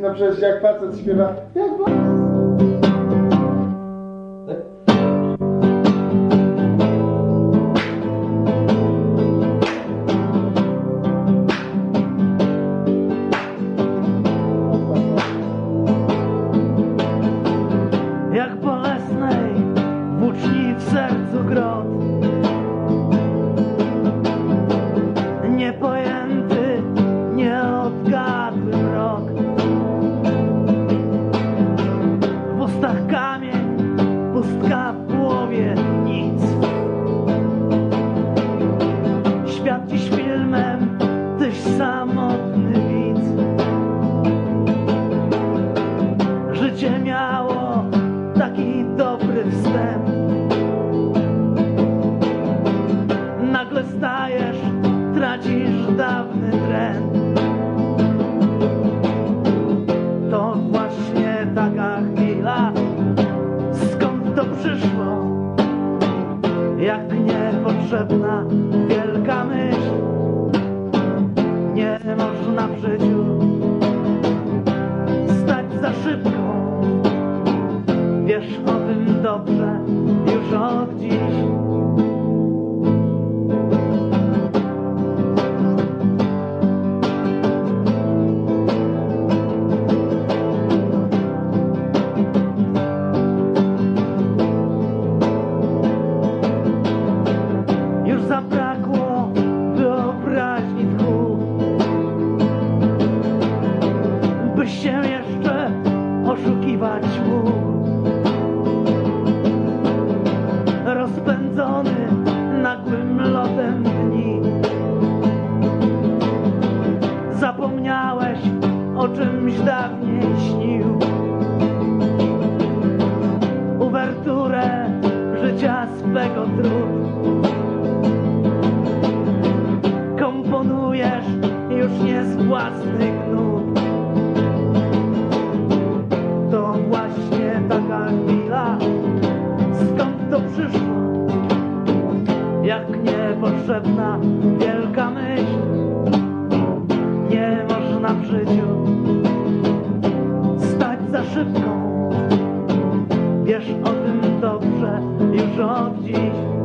no przecież jak facet śpiewa, jak was. Dobry wstęp. Nagle stajesz, tracisz dawny trend. To właśnie taka chwila, skąd to przyszło? Jak niepotrzebna wielka myśl. Wiesz o tym dobrze już od dziś. Już zabrakło wyobraźni tchu Byś się jeszcze oszukiwać Zapomniałeś o czymś dawniej śnił Uwerturę życia swego trud komponujesz już nie z własnych nut. To właśnie taka chwila, skąd to przyszło? Jak niepotrzebna wielka myśl, życiu stać za szybką. Wiesz o tym dobrze już od dziś.